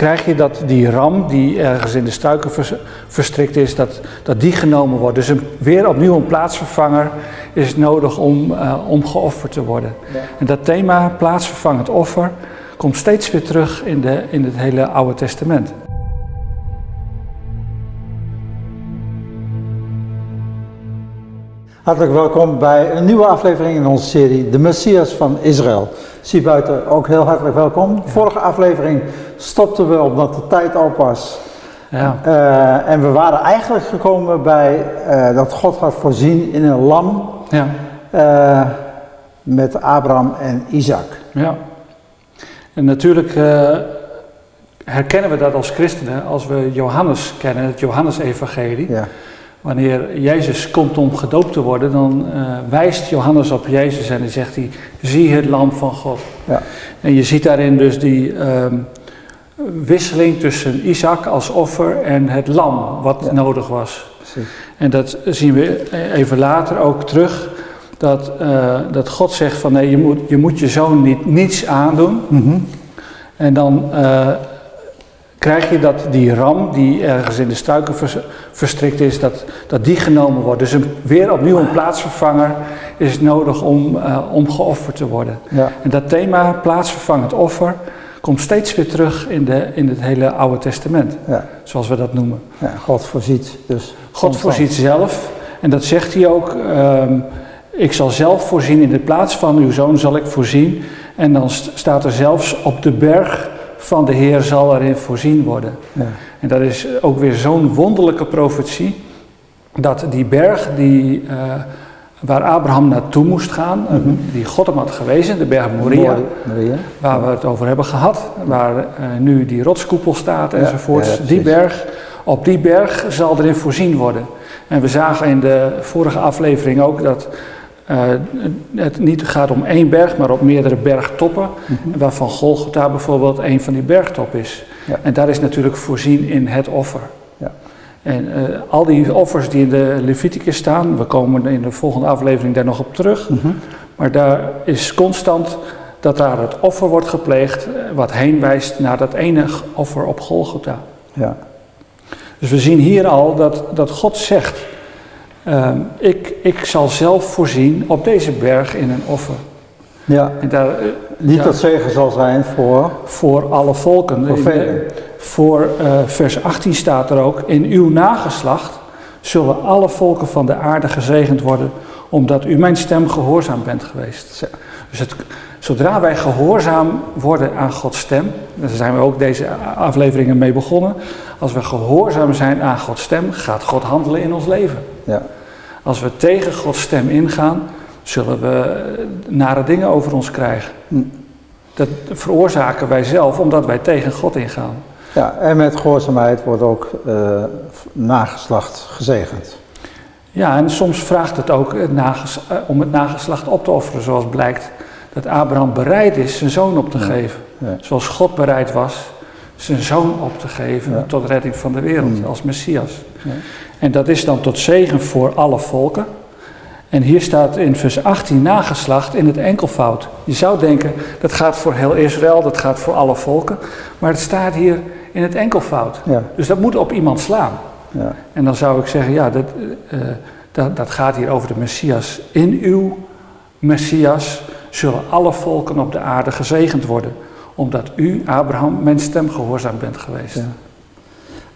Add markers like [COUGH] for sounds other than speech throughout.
krijg je dat die ram die ergens in de struiken verstrikt is, dat, dat die genomen wordt. Dus een, weer opnieuw een plaatsvervanger is nodig om, uh, om geofferd te worden. En dat thema, plaatsvervangend offer, komt steeds weer terug in, de, in het hele Oude Testament. Hartelijk welkom bij een nieuwe aflevering in onze serie De Messias van Israël. Zie buiten ook heel hartelijk welkom. Vorige aflevering stopten we omdat de tijd op was. Ja. Uh, en we waren eigenlijk gekomen bij uh, dat God had voorzien in een lam ja. uh, met Abraham en Isaac. Ja. En natuurlijk herkennen we dat als christenen als we Johannes kennen, het Johannesevangelie. Ja. Wanneer Jezus komt om gedoopt te worden, dan uh, wijst Johannes op Jezus en dan zegt hij, zie het lam van God. Ja. En je ziet daarin dus die uh, wisseling tussen Isaac als offer en het lam wat ja. nodig was. Precies. En dat zien we even later ook terug, dat, uh, dat God zegt van nee, je moet je, moet je zoon niet, niets aandoen. Mm -hmm. En dan krijg je dat die ram die ergens in de struiken verstrikt is, dat, dat die genomen wordt. Dus een, weer opnieuw een plaatsvervanger is nodig om, uh, om geofferd te worden. Ja. En dat thema, plaatsvervangend offer, komt steeds weer terug in, de, in het hele Oude Testament, ja. zoals we dat noemen. Ja, God voorziet dus. God voorziet zelf, en dat zegt hij ook, um, ik zal zelf voorzien in de plaats van uw zoon zal ik voorzien. En dan staat er zelfs op de berg van de Heer zal erin voorzien worden. Ja. En dat is ook weer zo'n wonderlijke profetie, dat die berg die, uh, waar Abraham naartoe moest gaan, mm -hmm. die God hem had gewezen, de berg Moria, Moria. waar we het over hebben gehad, waar uh, nu die rotskoepel staat enzovoort, ja, die berg, op die berg zal erin voorzien worden. En we zagen in de vorige aflevering ook dat uh, het niet gaat om één berg, maar op meerdere bergtoppen, mm -hmm. waarvan Golgotha bijvoorbeeld een van die bergtoppen is. Ja. En daar is natuurlijk voorzien in het offer. Ja. En uh, al die offers die in de Leviticus staan, we komen in de volgende aflevering daar nog op terug, mm -hmm. maar daar is constant dat daar het offer wordt gepleegd, wat heen wijst naar dat ene offer op Golgotha. Ja. Dus we zien hier al dat, dat God zegt, uh, ik, ik zal zelf voorzien op deze berg in een offer. Ja, en daar, uh, niet dat zegen zal zijn voor... Voor alle volken. Voor velen. Voor uh, vers 18 staat er ook, in uw nageslacht zullen alle volken van de aarde gezegend worden, omdat u mijn stem gehoorzaam bent geweest. Dus het, zodra wij gehoorzaam worden aan Gods stem, daar zijn we ook deze afleveringen mee begonnen, als we gehoorzaam zijn aan Gods stem, gaat God handelen in ons leven. Ja. Als we tegen Gods stem ingaan, zullen we nare dingen over ons krijgen. Hm. Dat veroorzaken wij zelf omdat wij tegen God ingaan. Ja, en met gehoorzaamheid wordt ook uh, nageslacht gezegend. Ja, en soms vraagt het ook het nages, uh, om het nageslacht op te offeren, zoals blijkt dat Abraham bereid is zijn zoon op te ja. geven. Ja. Zoals God bereid was zijn zoon op te geven ja. tot redding van de wereld mm. als Messias. Ja. En dat is dan tot zegen voor alle volken. En hier staat in vers 18 nageslacht in het enkelvoud. Je zou denken dat gaat voor heel Israël, dat gaat voor alle volken. Maar het staat hier in het enkelvoud. Ja. Dus dat moet op iemand slaan. Ja. En dan zou ik zeggen, ja, dat, uh, dat, dat gaat hier over de Messias. In uw Messias zullen alle volken op de aarde gezegend worden omdat u, Abraham, mijn stem gehoorzaam bent geweest. Ja.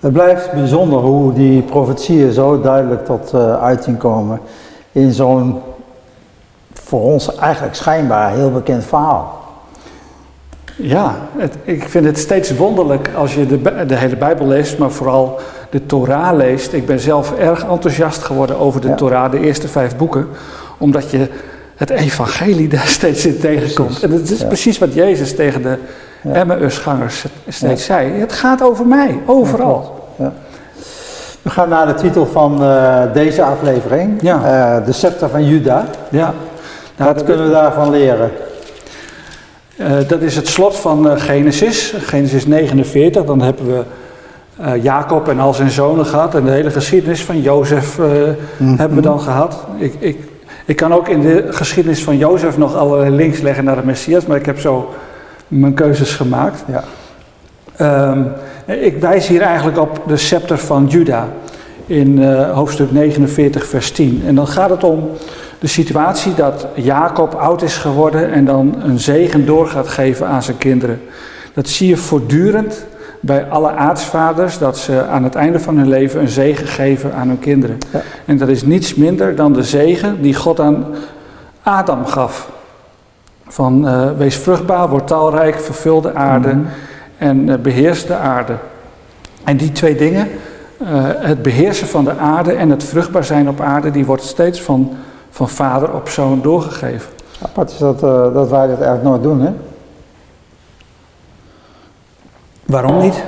Het blijft bijzonder hoe die profetieën zo duidelijk tot uh, uiting komen in zo'n voor ons eigenlijk schijnbaar heel bekend verhaal. Ja, het, ik vind het steeds wonderlijk als je de, de, hele Bijbel leest, maar vooral de Torah leest. Ik ben zelf erg enthousiast geworden over de ja. Torah, de eerste vijf boeken, omdat je het evangelie [LAUGHS] daar steeds in tegenkomt. Precies, en het is ja. precies wat Jezus tegen de ja. Emmausgangers steeds ja. zei. Het gaat over mij, overal. Ja, We gaan naar de titel van uh, deze aflevering. Uh, de scepter van Juda. Ja. Nou, wat kunnen we daarvan leren? Uh, dat is het slot van Genesis, Genesis 49. Dan hebben we Jacob en al zijn zonen gehad. En de hele geschiedenis van Jozef mm -hmm. hebben we dan gehad. Ik, ik ik kan ook in de geschiedenis van Jozef nog allerlei links leggen naar de Messias, maar ik heb zo mijn keuzes gemaakt. Ja. Ehm, ik wijs hier eigenlijk op de scepter van Juda in uh, hoofdstuk 49, vers 10. En dan gaat het om de situatie dat Jacob oud is geworden en dan een zegen door gaat geven aan zijn kinderen. Dat zie je voortdurend bij alle aartsvaders, dat ze aan het einde van hun leven een zegen geven aan hun kinderen. Ja. En dat is niets minder dan de zegen die God aan Adam gaf. Van uh, wees vruchtbaar, word talrijk, vervul de aarde mhm. en uh, beheers de aarde. En die twee dingen, uh, het beheersen van de aarde en het vruchtbaar zijn op aarde, die wordt steeds van, van vader op zoon doorgegeven. Apart is dat, dat wij dat eigenlijk nooit doen, hè? Waarom niet?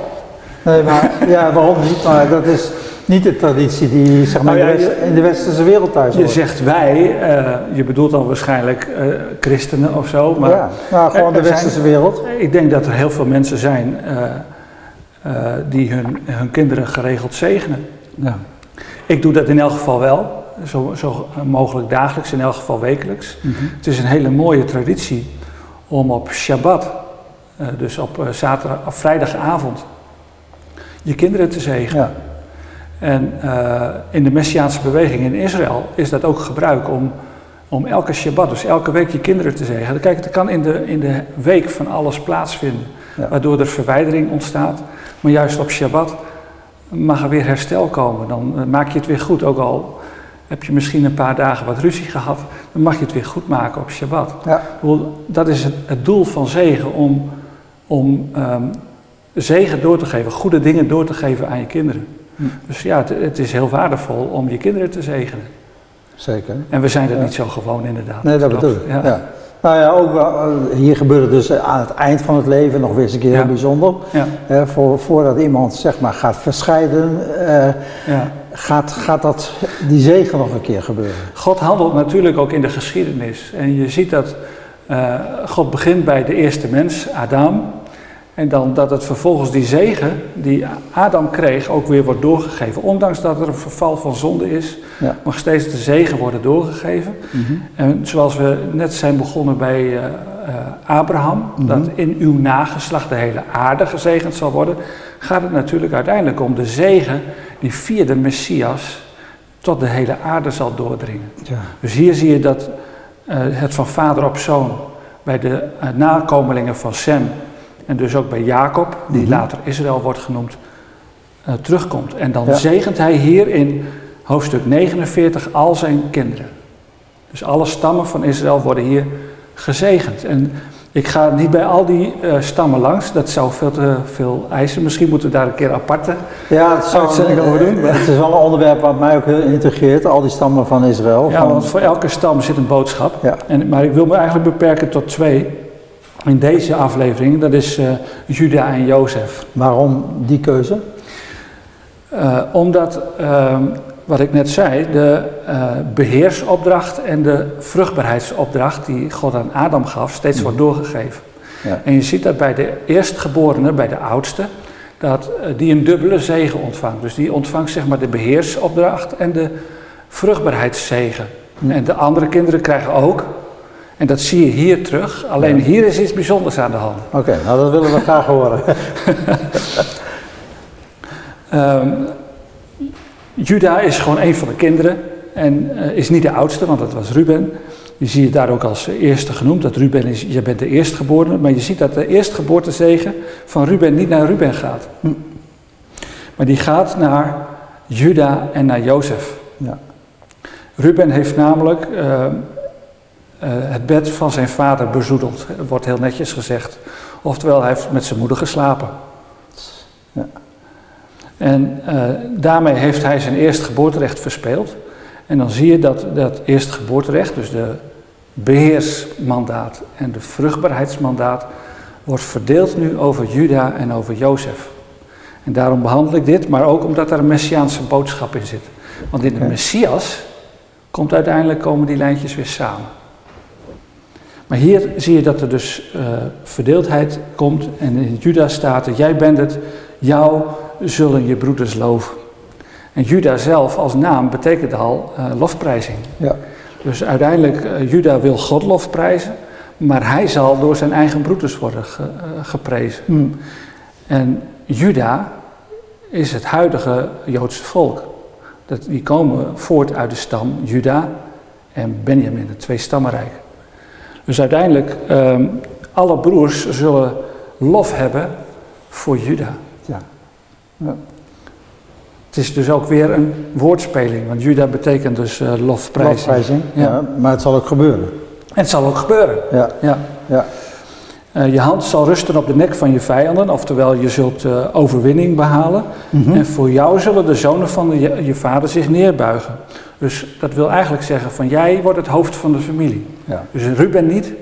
Nee, maar ja, waarom niet? Maar dat is niet de traditie die zeg maar, nou in de westerse wereld thuis hoort. Je zegt wij, uh, je bedoelt dan waarschijnlijk uh, christenen of zo. Maar ja, nou, gewoon de westerse zijn, wereld. Ik denk dat er heel veel mensen zijn uh, die hun, hun kinderen geregeld zegenen. Ja. Ik doe dat in elk geval wel, zo, zo mogelijk dagelijks, in elk geval wekelijks. Mm -hmm. Het is een hele mooie traditie om op Shabbat dus op zaterdag, of vrijdagavond, je kinderen te zegenen. Ja. En uh, in de Messiaanse beweging in Israël is dat ook gebruik om, om elke Shabbat, dus elke week je kinderen te zegenen. Kijk, er kan in de, in de week van alles plaatsvinden, ja. waardoor er verwijdering ontstaat. Maar juist op Shabbat mag er weer herstel komen. Dan maak je het weer goed, ook al heb je misschien een paar dagen wat ruzie gehad, dan mag je het weer goed maken op Shabbat. Ja. Dat is het, het doel van zegen, om om um, zegen door te geven, goede dingen door te geven aan je kinderen. Dus ja, het, het, is heel waardevol om je kinderen te zegenen. Zeker. En we zijn er niet zo gewoon inderdaad. Nee, dat bedoel ik. Ja. ja. Nou ja, ook uh, hier gebeurt het dus aan het eind van het leven nog weer eens een keer heel bijzonder. Ja. voor, voordat iemand zeg maar gaat verscheiden, uh, ja. gaat, gaat dat, die zegen nog een keer gebeuren. God handelt natuurlijk ook in de geschiedenis. En je ziet dat God begint bij de eerste mens, Adam. En dan dat het vervolgens die zegen die Adam kreeg ook weer wordt doorgegeven. Ondanks dat er een verval van zonde is, ja. mag steeds de zegen worden doorgegeven. Mm -hmm. En zoals we net zijn begonnen bij uh, uh, Abraham, mm -hmm. dat in uw nageslacht de hele aarde gezegend zal worden, gaat het natuurlijk uiteindelijk om de zegen die via de Messias tot de hele aarde zal doordringen. Ja. Dus hier zie je dat uh, het van vader op zoon bij de nakomelingen van Sem en dus ook bij Jacob, die mm -hmm. later Israël wordt genoemd, uh, terugkomt. En dan ja. zegent hij hier in hoofdstuk 49 al zijn kinderen. Dus alle stammen van Israël worden hier gezegend. En ik ga niet bij al die uh, stammen langs, dat zou veel te veel eisen. Misschien moeten we daar een keer aparte ja, het zou, uitzending over doen. Maar. Het is wel een onderwerp wat mij ook heel integreert, al die stammen van Israël. Ja, van... want voor elke stam zit een boodschap. Ja. En, maar ik wil me eigenlijk beperken tot twee in deze aflevering, dat is uh, Juda en Jozef. Waarom die keuze? Uh, omdat, uh, wat ik net zei, de uh, beheersopdracht en de vruchtbaarheidsopdracht die God aan Adam gaf, steeds wordt doorgegeven. Ja. En je ziet dat bij de eerstgeborene, bij de oudste, dat die een dubbele zegen ontvangt. Dus die ontvangt zeg maar de beheersopdracht en de vruchtbaarheidszegen. En de andere kinderen krijgen ook en dat zie je hier terug, alleen ja. hier is iets bijzonders aan de hand. Oké, okay, nou dat willen we graag horen. um, [LAUGHS] Juda is gewoon een van de kinderen en uh, is niet de oudste, want dat was Ruben. Je ziet het daar ook als eerste genoemd, dat Ruben is, je bent de eerstgeborene, maar je ziet dat de eerstgeboortezegen van Ruben niet naar Ruben gaat. Hm. Maar die gaat naar Juda en naar Jozef. Ja. Ruben heeft namelijk... Uh, uh, het bed van zijn vader bezoedeld, wordt heel netjes gezegd. Oftewel, hij heeft met zijn moeder geslapen. Ja. En uh, daarmee heeft hij zijn eerstgeboorterecht verspeeld. En dan zie je dat dat eerstgeboorterecht, dus de beheersmandaat en de vruchtbaarheidsmandaat, wordt verdeeld nu over Juda en over Jozef. En daarom behandel ik dit, maar ook omdat er een messiaanse boodschap in zit. Want in de Messias komt uiteindelijk komen die lijntjes weer samen. Maar hier zie je dat er dus uh, verdeeldheid komt en in Juda staat dat jij bent het, jou zullen je broeders loven. En Juda zelf als naam betekent al uh, lofprijzing. Ja. Dus uiteindelijk, uh, Juda wil God lofprijzen, maar hij zal door zijn eigen broeders worden ge, geprezen. Hmm. En Juda is het huidige Joodse volk. Dat, die komen voort uit de stam Juda en Benjamin, het twee stammenrijk. Dus uiteindelijk, um, alle broers zullen lof hebben voor Juda. Ja. ja. Het is dus ook weer een woordspeling, want Juda betekent dus uh, lofprijzing. Lofprijzing, ja. ja. Maar het zal ook gebeuren. En het zal ook gebeuren. Ja. ja. ja. Uh, je hand zal rusten op de nek van je vijanden, oftewel je zult uh, overwinning behalen. Mm -hmm. En voor jou zullen de zonen van de, je, je, vader zich neerbuigen. Dus dat wil eigenlijk zeggen van jij wordt het hoofd van de familie. Ja. Dus Ruben niet,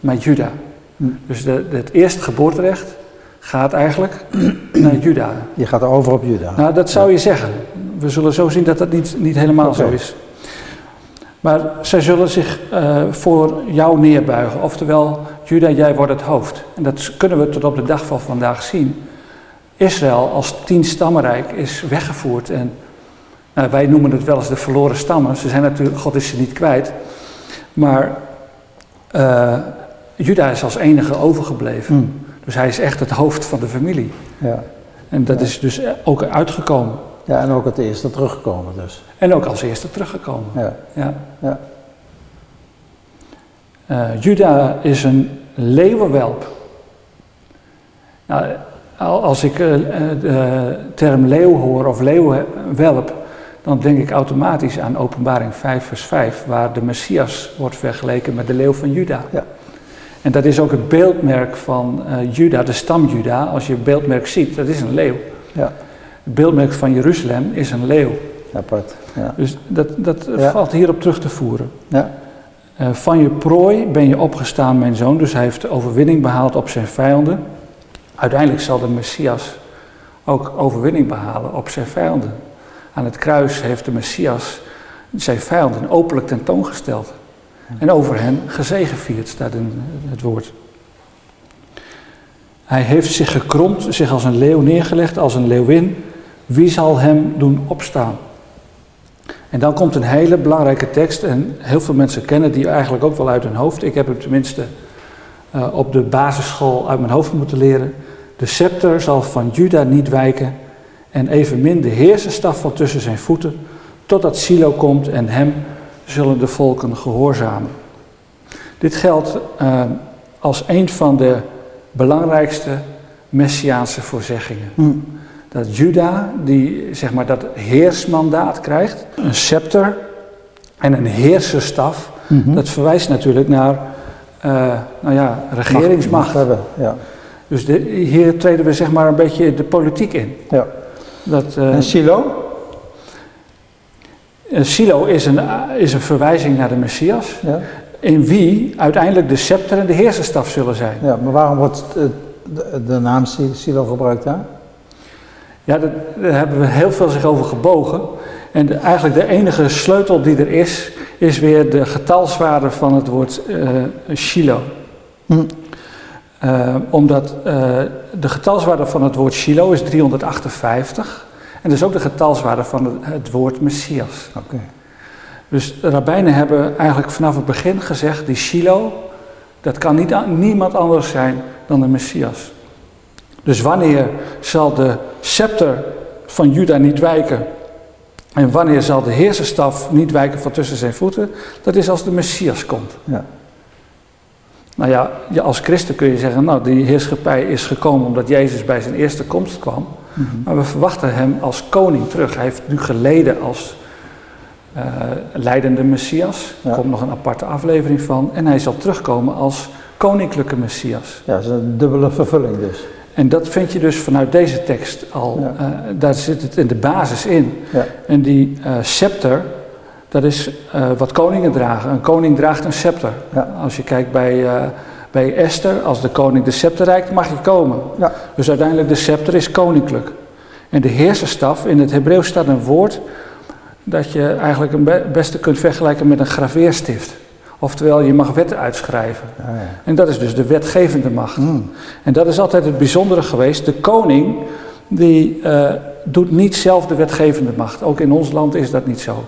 maar Juda. Mm. Dus de, de, het eerste geboorterecht gaat eigenlijk [CLEARS THROAT] naar Juda. Je gaat over op Juda. Nou, dat zou je zeggen. We zullen zo zien dat dat niet, niet helemaal okay. zo is. Maar zij zullen zich uh, voor jou neerbuigen. Oftewel, Juda, jij wordt het hoofd. En dat kunnen we tot op de dag van vandaag zien. Israël als tien stammenrijk is weggevoerd. En nou, wij noemen het wel eens de verloren stammen. Ze zijn natuurlijk, God is ze niet kwijt. Maar uh, Juda is als enige overgebleven. Hmm. Dus hij is echt het hoofd van de familie. Ja. En dat ja. is dus ook uitgekomen. Ja, en ook het eerste teruggekomen dus. En ook als eerste teruggekomen. Ja. ja. ja. Uh, Juda is een leeuwenwelp. Nou, als ik uh, de term leeuw hoor of leeuwenwelp, dan denk ik automatisch aan Openbaring 5 vers 5, waar de Messias wordt vergeleken met de leeuw van Juda. Ja. En dat is ook het beeldmerk van uh, Juda, de stam Juda. Als je het beeldmerk ziet, dat is een leeuw. Ja. Het beeldmerk van Jeruzalem is een leeuw. Apart. Ja. Dus dat, dat ja. valt hierop terug te voeren. Ja. Uh, van je prooi ben je opgestaan, mijn zoon. Dus hij heeft overwinning behaald op zijn vijanden. Uiteindelijk zal de Messias ook overwinning behalen op zijn vijanden. Aan het kruis heeft de Messias zijn vijanden openlijk tentoongesteld. En over hen gezegevierd, staat in het woord. Hij heeft zich gekromd, zich als een leeuw neergelegd, als een leeuwin. Wie zal hem doen opstaan? En dan komt een hele belangrijke tekst, en heel veel mensen kennen die eigenlijk ook wel uit hun hoofd. Ik heb hem tenminste uh, op de basisschool uit mijn hoofd moeten leren. De scepter zal van Juda niet wijken, en evenmin de heerserstaf van tussen zijn voeten, totdat Silo komt en hem zullen de volken gehoorzamen. Dit geldt uh, als een van de belangrijkste messiaanse voorzeggingen. Mm. Dat Juda, die zeg maar dat heersmandaat krijgt, een scepter en een heerserstaf, mm -hmm. dat verwijst natuurlijk naar uh, nou ja, regeringsmacht. Hebben, ja. Dus de, hier treden we zeg maar een beetje de politiek in. Ja. Dat, uh, en Silo? Silo is een, is een verwijzing naar de Messias. Ja. In wie uiteindelijk de scepter en de heerserstaf zullen zijn. Ja, maar waarom wordt de, de naam Silo gebruikt daar? Ja, daar, daar hebben we heel veel zich over gebogen. En de, eigenlijk de enige sleutel die er is, is weer de getalswaarde van het woord uh, Shiloh. Hm. Uh, omdat uh, de getalswaarde van het woord Shiloh is 358. En dat is ook de getalswaarde van het, het woord Messias. Okay. Dus de rabbijnen hebben eigenlijk vanaf het begin gezegd, die Shiloh, dat kan niet, niemand anders zijn dan de Messias. Dus wanneer zal de scepter van Juda niet wijken en wanneer zal de heerserstaf niet wijken van tussen zijn voeten? Dat is als de Messias komt. Ja. Nou ja, als christen kun je zeggen, nou die heerschappij is gekomen omdat Jezus bij zijn eerste komst kwam. Mm -hmm. Maar we verwachten hem als koning terug. Hij heeft nu geleden als uh, leidende Messias. Er komt nog een aparte aflevering van. En hij zal terugkomen als koninklijke Messias. Ja, dat is een dubbele vervulling dus. En dat vind je dus vanuit deze tekst al. Ja. Uh, daar zit het in de basis in. Ja. En die uh, scepter, dat is wat koningen dragen. Een koning draagt een scepter. Ja. Als je kijkt bij, bij Esther, als de koning de scepter reikt, mag je komen. Dus uiteindelijk de scepter is koninklijk. En de heerserstaf, in het Hebreeuws staat een woord dat je eigenlijk het beste kunt vergelijken met een graveerstift. Oftewel, je mag wetten uitschrijven. Ah, ja. En dat is dus de wetgevende macht. Mm. En dat is altijd het bijzondere geweest. De koning, die uh, doet niet zelf de wetgevende macht. Ook in ons land is dat niet zo.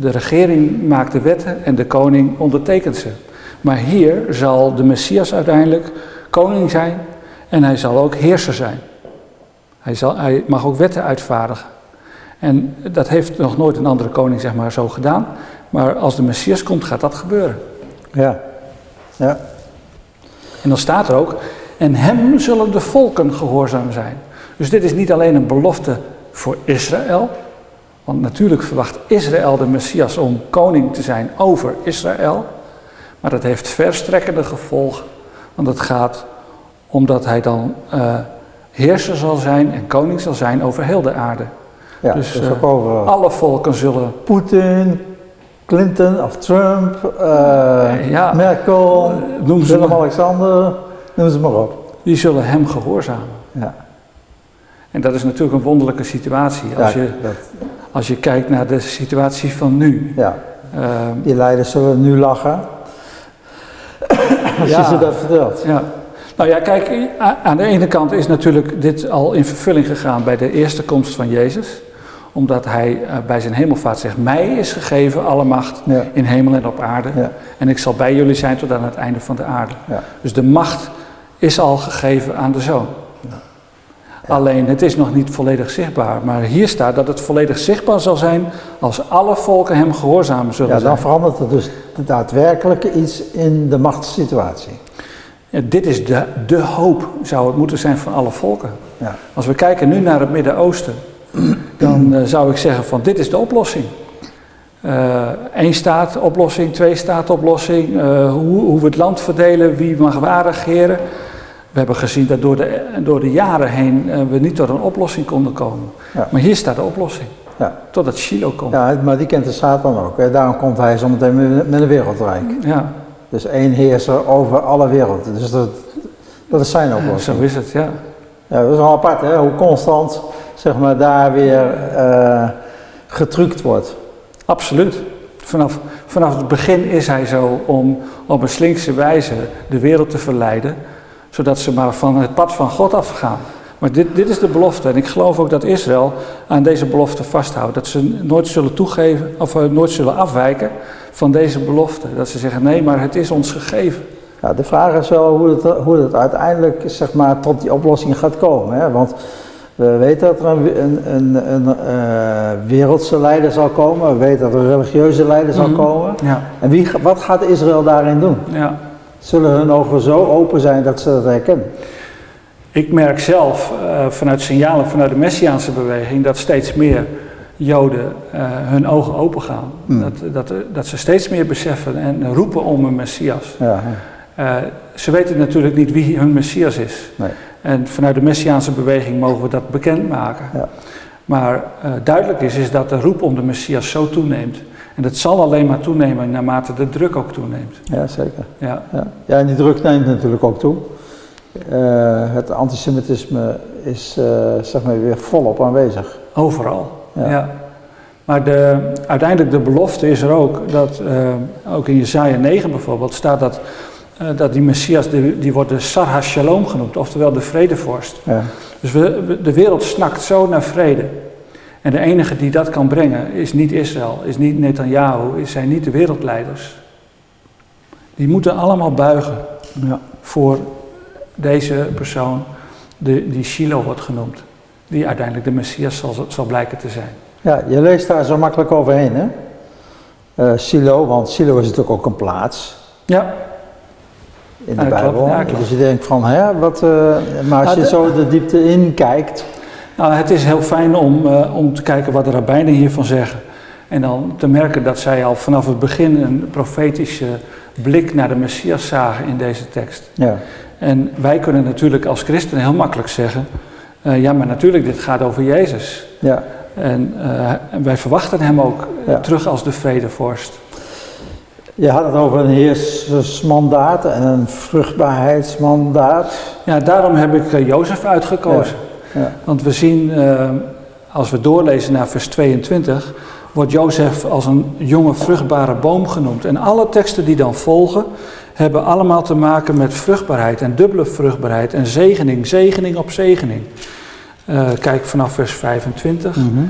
De regering maakt de wetten en de koning ondertekent ze. Maar hier zal de Messias uiteindelijk koning zijn en hij zal ook heerser zijn. Hij, zal, hij mag ook wetten uitvaardigen. En dat heeft nog nooit een andere koning zeg maar, zo gedaan. Maar als de Messias komt, gaat dat gebeuren. Ja. ja. En dan staat er ook, en hem zullen de volken gehoorzaam zijn. Dus dit is niet alleen een belofte voor Israël. Want natuurlijk verwacht Israël de Messias om koning te zijn over Israël. Maar dat heeft verstrekkende gevolgen. Want het gaat omdat hij dan uh, heerser zal zijn en koning zal zijn over heel de aarde. Ja, dus, dus uh, alle volken zullen. Poetin, Clinton of Trump, uh, ja, Merkel, noem ze Willem-Alexander, noem ze maar op. Die zullen hem gehoorzamen. Ja. En dat is natuurlijk een wonderlijke situatie. Als, je, als je kijkt naar de situatie van nu. Ja. Uh, die leiders zullen nu lachen. als je ze dat vertelt. Ja. Nou ja, kijk, aan de ene kant is natuurlijk dit al in vervulling gegaan bij de eerste komst van Jezus. Omdat hij uh, bij zijn hemelvaart zegt, mij is gegeven alle macht ja. in hemel en op aarde. Ja. En ik zal bij jullie zijn tot aan het einde van de aarde. Ja. Dus de macht is al gegeven aan de zoon. Alleen het is nog niet volledig zichtbaar. Maar hier staat dat het volledig zichtbaar zal zijn als alle volken hem gehoorzamen zullen zijn. Ja, dan verandert er dus daadwerkelijk iets in de machtssituatie. Ja, dit is de, de hoop, zou het moeten zijn van alle volken. Ja. Als we kijken nu naar het Midden-Oosten, dan uh, zou ik zeggen van dit is de oplossing. Eén uh, staat oplossing, twee staat oplossing, uh, hoe, hoe we het land verdelen, wie mag waar regeren. We hebben gezien dat door de, door de jaren heen uh, we niet tot een oplossing konden komen. Ja. Maar hier staat de oplossing. Ja. Totdat Shiloh komt. Ja, maar die kent de Satan ook. Hè. Daarom komt hij zometeen met, met een wereldrijk. Ja. Dus één heerser over alle wereld. Dus dat, dat is zijn oplossing. Zo is het, ja. Ja, dat is wel apart, hè? hoe constant zeg maar, daar weer uh, getrukt wordt. Absoluut. Vanaf, vanaf het begin is hij zo om op een slinkse wijze de wereld te verleiden zodat ze maar van het pad van God afgaan. Maar dit, dit is de belofte. En ik geloof ook dat Israël aan deze belofte vasthoudt. Dat ze nooit zullen toegeven, of uh, nooit zullen afwijken van deze belofte. Dat ze zeggen, nee, maar het is ons gegeven. Ja, de vraag is wel hoe het, hoe het uiteindelijk zeg maar, tot die oplossing gaat komen. Hè? Want we weten dat er een, een, een, een uh, wereldse leider zal komen. We weten dat er een religieuze leider zal Mhm. komen. Ja. En wie, wat gaat Israël daarin doen? ja. Zullen hun ogen zo open zijn dat ze dat herkennen? Ik merk zelf uh, vanuit signalen vanuit de Messiaanse beweging dat steeds meer Joden uh, hun ogen open gaan. Hmm. Dat, dat, dat ze steeds meer beseffen en roepen om een Messias. Ja, ze weten natuurlijk niet wie hun Messias is. nee. En vanuit de Messiaanse beweging mogen we dat bekendmaken. Ja. Maar uh, duidelijk is, is dat de roep om de Messias zo toeneemt. En dat zal alleen maar toenemen naarmate de druk ook toeneemt. ja zeker. Ja, Ja. ja, en die druk neemt natuurlijk ook toe. Uh, het antisemitisme is uh, zeg maar weer volop aanwezig. overal. Ja. Ja. Maar de, uiteindelijk de belofte is er ook, dat ook in Jesaja 9 bijvoorbeeld staat dat, dat die Messias, die, die wordt de Sarha Shalom genoemd, oftewel de vredevorst. Ja. Dus we, we- de wereld snakt zo naar vrede. En de enige die dat kan brengen is niet Israël, is niet Netanyahu, is zijn niet de wereldleiders. Die moeten allemaal buigen Ja. voor deze persoon, de, die Shiloh wordt genoemd. Die uiteindelijk de Messias zal, zal blijken te zijn. ja, je leest daar zo makkelijk overheen, hè? Eh, Silo, want Silo is natuurlijk ook een plaats Ja, in de Ja, klopt. Bijbel. Ja, klopt. Dus je denkt van, hè, wat, eh, maar als je zo de diepte in kijkt, nou, het is heel fijn om, eh, om te kijken wat de rabbijnen hiervan zeggen. En dan te merken dat zij al vanaf het begin een profetische blik naar de Messias zagen in deze tekst. ja, En wij kunnen natuurlijk als christenen heel makkelijk zeggen, eh, ja maar natuurlijk dit gaat over Jezus. ja, En, wij verwachten hem ook terug als de vredevorst. Je had het over een heersmandaat en een vruchtbaarheidsmandaat. Ja, daarom heb ik eh, Jozef uitgekozen. Ja, Want we zien, eh, als we doorlezen naar vers 22, wordt Jozef als een jonge vruchtbare boom genoemd. En alle teksten die dan volgen, hebben allemaal te maken met vruchtbaarheid en dubbele vruchtbaarheid en zegening, zegening op zegening. Eh, kijk vanaf vers 25. Mhm. Eh,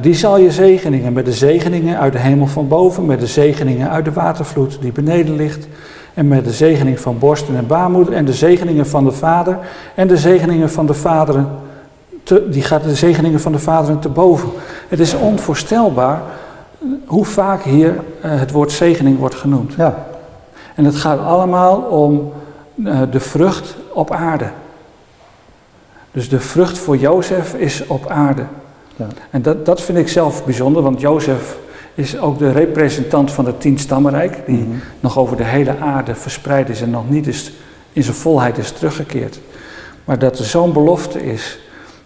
die zal je zegeningen met de zegeningen uit de hemel van boven, met de zegeningen uit de watervloed die beneden ligt, en met de zegening van borsten en baarmoeder, en de zegeningen van de vader, en de zegeningen van de vaderen die gaat de zegeningen van de vaderen te boven. Het is onvoorstelbaar hoe vaak hier het woord zegening wordt genoemd. Ja. En het gaat allemaal om de vrucht op aarde. Dus de vrucht voor Jozef is op aarde. Ja. En dat, dat vind ik zelf bijzonder, want Jozef is ook de representant van het tienstammenrijk, die mhm. nog over de hele aarde verspreid is en nog niet is, in zijn volheid is teruggekeerd. Maar dat er zo'n belofte is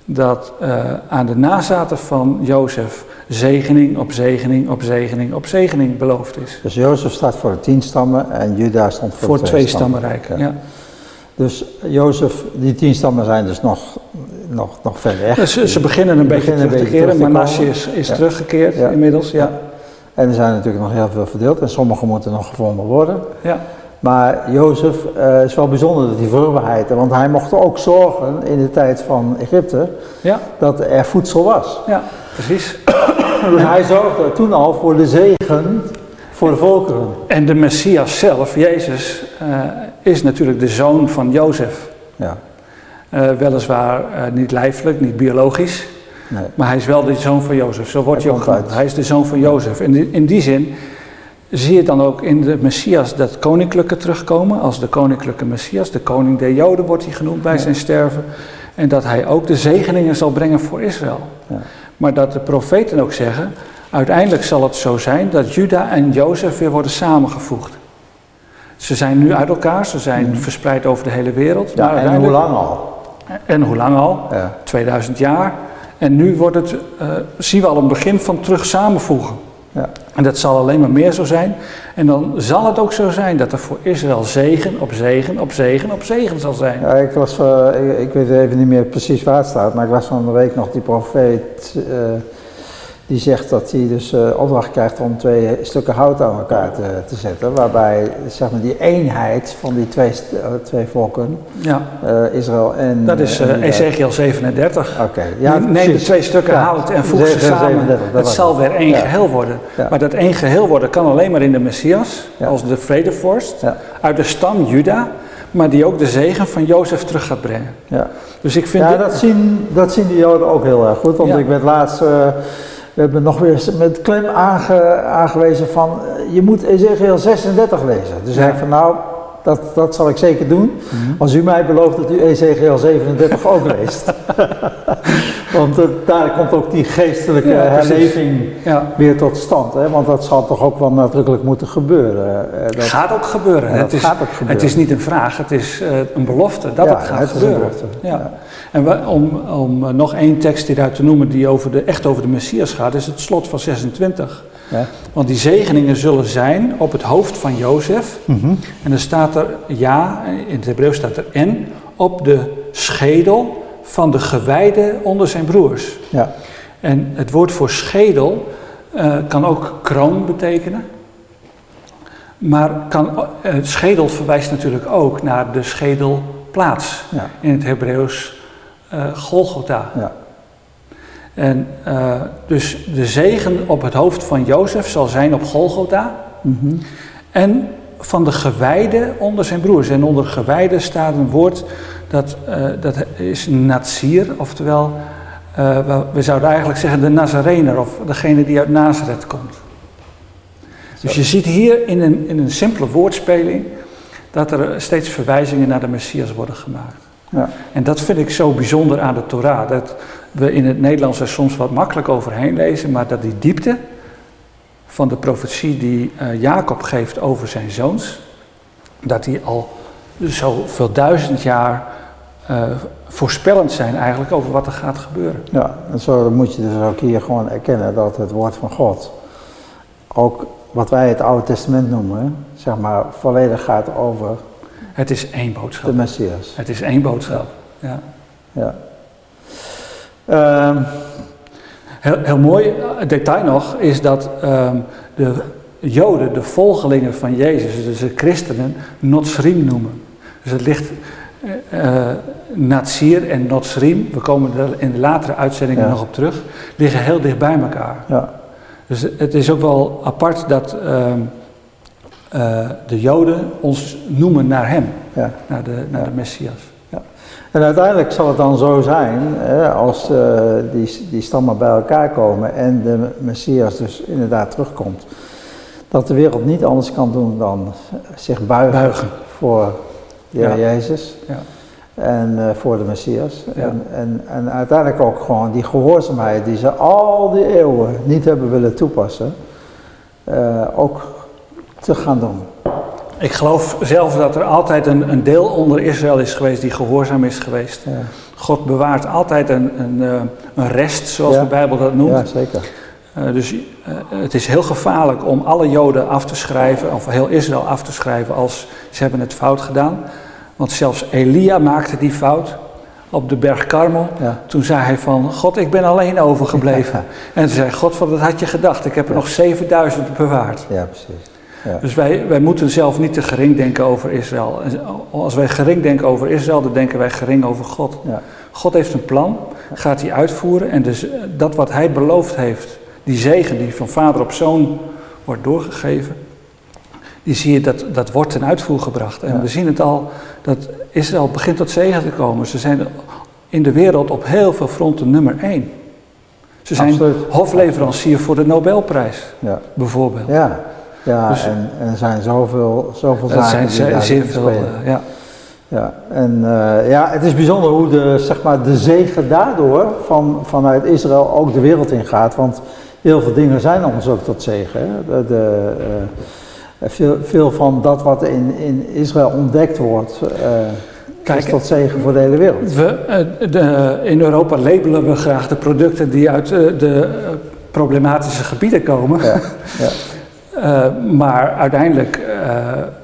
dat uh, aan de nazaten van Jozef zegening op zegening op zegening op zegening beloofd is. Dus Jozef staat voor de tien stammen en Juda stond voor, voor het twee stammenrijk. Ja. Dus Jozef, die tien stammen zijn dus nog, nog, nog ver weg. Dus ze, beginnen een beetje terug te keren. Manasseh is, is teruggekeerd inmiddels. Ja. En er zijn natuurlijk nog heel veel verdeeld en sommige moeten nog gevonden worden. Ja. Maar Jozef uh, is wel bijzonder dat die vruchtbaarheid, want hij mocht ook zorgen in de tijd van Egypte ja. dat er voedsel was. Ja, precies. [COUGHS] dus hij zorgde toen al voor de zegen voor de volkeren. En de Messias zelf, Jezus, uh, is natuurlijk de zoon van Jozef. Ja. Uh, weliswaar niet lijfelijk, niet biologisch, Nee. Maar hij is wel de zoon van Jozef, zo wordt hij, ook genoemd. Hij is de zoon van Jozef. En in die zin zie je dan ook in de Messias dat koninklijke terugkomen, als de koninklijke Messias. De koning der Joden wordt hij genoemd bij zijn sterven. En dat hij ook de zegeningen zal brengen voor Israël. Ja. Maar dat de profeten ook zeggen, uiteindelijk zal het zo zijn dat Juda en Jozef weer worden samengevoegd. Ze zijn nu uit elkaar, ze zijn mhm. verspreid over de hele wereld. Ja, en hoe lang al? En hoe lang al? Ja. 2000 jaar. En nu wordt het, uh, zien we al een begin van terug samenvoegen. Ja. En dat zal alleen maar meer zo zijn. En dan zal het ook zo zijn dat er voor Israël zegen op zegen op zegen op zegen zal zijn. Ja, ik, was, uh, ik, ik, weet even niet meer precies waar het staat, maar ik was van de week nog die profeet. Uh, die zegt dat hij dus uh, opdracht krijgt om twee stukken hout aan elkaar te, te zetten. Waarbij zeg maar, die eenheid van die twee, uh, twee volken, ja. Uh, Israël en. Dat is Ezekiel 37. Oké, okay. ja, Neem de twee stukken hout en voeg ze samen. 37, het zal weer één geheel worden. Ja. Maar dat één geheel worden kan alleen maar in de Messias, als de vredevorst, uit de stam Juda maar die ook de zegen van Jozef terug gaat brengen. Ja, dus ik vind ja dat, zien, dat zien de Joden ook heel erg goed. Want ik werd laatst we hebben nog weer met klem aangewezen van eh, je moet Ezekiel 36 lezen. Dus ja. zei ik van nou, dat, dat zal ik zeker doen. Mhm. Als u mij belooft dat u ECGL 37 ook leest. [LAUGHS] Want uh, daar komt ook die geestelijke ja, herleving ja. weer tot stand. Hè? Want dat zal toch ook wel nadrukkelijk moeten gebeuren. Uh, dat gaat ook gebeuren. Het is, gaat ook gebeuren. Het is niet een vraag, het is uh, een belofte dat het gaat het gebeuren. Ja. En we, om, om nog één tekst hieruit te noemen die over de, echt over de Messias gaat, is het slot van 26. Ja. Want die zegeningen zullen zijn op het hoofd van Jozef. Mhm. En dan staat er ja, in het Hebreeuws staat er en, op de schedel van de gewijde onder zijn broers. Ja. En het woord voor schedel uh, kan ook kroon betekenen. Maar kan, het schedel verwijst natuurlijk ook naar de schedelplaats. Ja. In het Hebreeuws uh, Golgotha. Ja. En uh, dus de zegen op het hoofd van Jozef zal zijn op Golgotha. Mm En van de gewijde onder zijn broers. En onder gewijde staat een woord dat, uh, dat is Nazir, oftewel, uh, we zouden eigenlijk zeggen de Nazarener of degene die uit Nazareth komt. Dus je ziet hier in een, in een simpele woordspeling dat er steeds verwijzingen naar de Messias worden gemaakt. Ja. En dat vind ik zo bijzonder aan de Torah. Dat we in het Nederlands er soms wat makkelijk overheen lezen, maar dat die diepte van de profetie die uh, Jacob geeft over zijn zoons, dat die al zoveel duizend jaar uh, voorspellend zijn eigenlijk over wat er gaat gebeuren. Ja, en zo moet je dus ook hier gewoon erkennen dat het woord van God ook wat wij het Oude Testament noemen, zeg maar, volledig gaat over het is één boodschap. De Messias. Het is één boodschap, ja. ja. Um, heel, heel mooi detail nog is dat um, de Joden, de volgelingen van Jezus, dus de christenen, Notsrim noemen. Dus het ligt uh, Natsir en Notsrim, we komen er in de latere uitzendingen nog op terug, liggen heel dicht bij elkaar. Ja. Dus het is ook wel apart dat um, uh, de Joden ons noemen naar hem, ja. naar, de, naar de Messias. En uiteindelijk zal het dan zo zijn, hè, als uh, die, die stammen bij elkaar komen en de Messias dus inderdaad terugkomt, dat de wereld niet anders kan doen dan zich buigen, voor de Heer Jezus ja. en uh, voor de Messias. Ja. En, en, en, uiteindelijk ook gewoon die gehoorzaamheid die ze al die eeuwen niet hebben willen toepassen, uh, ook te gaan doen. Ik geloof zelf dat er altijd een, een deel onder Israël is geweest die gehoorzaam is geweest. Ja. God bewaart altijd een, een, eh, een rest, zoals de Bijbel dat noemt. Ja, zeker. Uh, dus uh, het is heel gevaarlijk om alle Joden af te schrijven, of heel Israël af te schrijven als ze hebben het fout gedaan. Want zelfs Elia maakte die fout op de berg Karmel. Ja. Toen zei hij van, God, ik ben alleen overgebleven. [LAUGHS] en toen zei God, wat had je gedacht? Ik heb er nog 7000 bewaard. Ja, precies. Ja. Dus wij, wij moeten zelf niet te gering denken over Israël. Als wij gering denken over Israël, dan denken wij gering over God. Ja. God heeft een plan, gaat hij uitvoeren. En dus dat wat hij beloofd heeft, die zegen die van vader op zoon wordt doorgegeven, die zie je dat, dat wordt ten uitvoer gebracht. En we zien het al, dat Israël begint tot zegen te komen. Ze zijn in de wereld op heel veel fronten nummer één. Ze zijn hofleverancier voor de Nobelprijs, ja. bijvoorbeeld. Ja, ja dus, en, en er zijn zoveel, zoveel zaken zijn die veel, uh, ja. Ja, en uh, ja, het is bijzonder hoe de, zeg maar, de zegen daardoor van, vanuit Israël ook de wereld ingaat. Want heel veel dingen zijn ons ook tot zegen. Hè? De, de uh, veel, veel van dat wat in, in Israël ontdekt wordt, Kijk, is tot zegen voor de hele wereld. We, de, in Europa labelen we graag de producten die uit de problematische gebieden komen. Ja, ja. [LAUGHS] Uh, maar uiteindelijk, uh,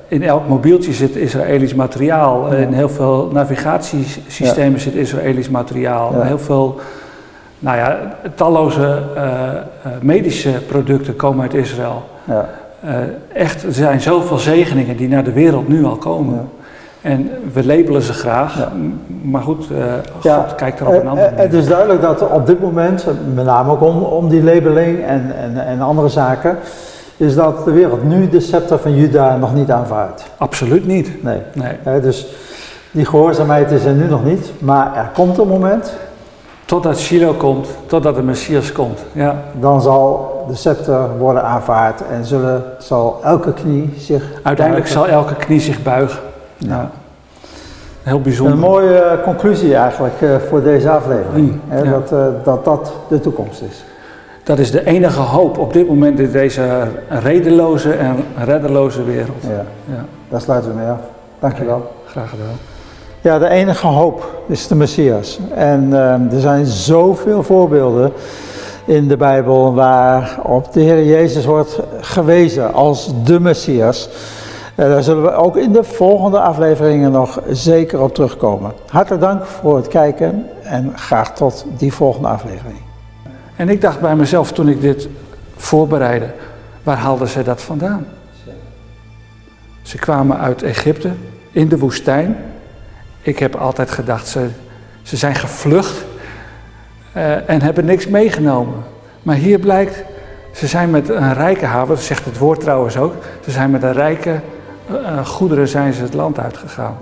in elk mobieltje zit Israëlisch materiaal. Ja. In heel veel navigatiesystemen ja. zit Israëlisch materiaal. Ja. Heel veel, nou ja, talloze uh, medische producten komen uit Israël. echt, er zijn zoveel zegeningen die naar de wereld nu al komen. En we labelen ze graag, maar goed, God kijkt er op een andere manier. Het is duidelijk dat op dit moment, met name ook om, om die labeling en, en, en andere zaken, is dat de wereld nu de scepter van Juda nog niet aanvaardt. Absoluut niet. Nee. nee. dus die gehoorzaamheid is er nu nog niet, maar er komt een moment. Totdat Shiloh komt, totdat de Messias komt. Ja. Dan zal de scepter worden aanvaard en zullen, zal elke knie zich. Uiteindelijk zal elke knie zich buigen. Ja. Heel bijzonder. Een mooie conclusie eigenlijk uh, voor deze aflevering. Mm, hè, ja. dat, uh, dat dat de toekomst is. Dat is de enige hoop op dit moment in deze redeloze en reddeloze wereld. Ja, ja. daar sluiten we mee af. Dankjewel. Okay. Graag gedaan. Ja, de enige hoop is de Messias. En uh, er zijn zoveel voorbeelden in de Bijbel waar op de Heer Jezus wordt gewezen als de Messias. Uh, daar zullen we ook in de volgende afleveringen nog zeker op terugkomen. Hartelijk dank voor het kijken en graag tot die volgende aflevering. En ik dacht bij mezelf toen ik dit voorbereidde, waar haalden ze dat vandaan? Ze kwamen uit Egypte, in de woestijn. Ik heb altijd gedacht, ze, ze zijn gevlucht uh, en hebben niks meegenomen. Maar hier blijkt, ze zijn met een rijke haven, zegt het woord trouwens ook, ze zijn met een rijke uh, goederen zijn ze het land uitgegaan.